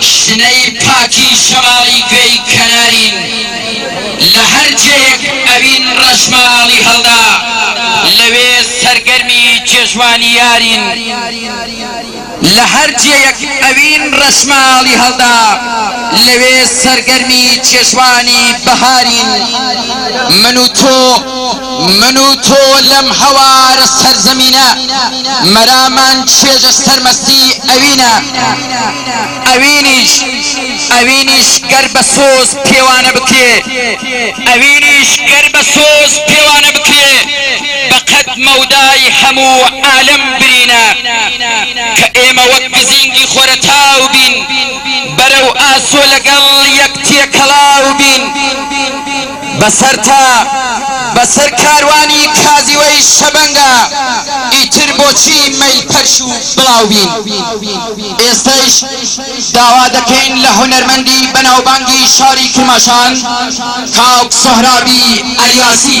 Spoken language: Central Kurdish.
شنەی پاکی شەماڵی گوێی کەنارین لە هەر جێیەک ئەوین ڕەشماڵی هەڵدا لەوێ سەرگەرمی جێژوانی یارین لە هەر جێیەک ئەوین ڕەشماڵی هەڵدا لەوێ سەرگەرمی جێژوانی بەهارین من و تۆ من و تۆ لەم هەوارە سەرزەمینە مەرامان چێژە سەرمەستی ئەوینە ئەوینیش ئەوینیش گەر بە سۆز پێوانە بکرێ ئەوینیش گەر بە سۆز پێوانە بکرێ بە قەد مەودای هەموو عالەم برینە کە ئێمە وەک گزینگی خۆرەتاو بین بەرەو ئاسۆ لەگەڵ یەک تێکەڵاو بین بەسەرتا بەسەر کاروانی کازیوەی شەبەنگا ئیتر بۆچی مەیل پەرش و بڵاو بین ئێستەش داوا دەکەین لە هونەرمەندی بەناوبانگی شاری کرماشان کاک سۆهرابی ئەریاسی.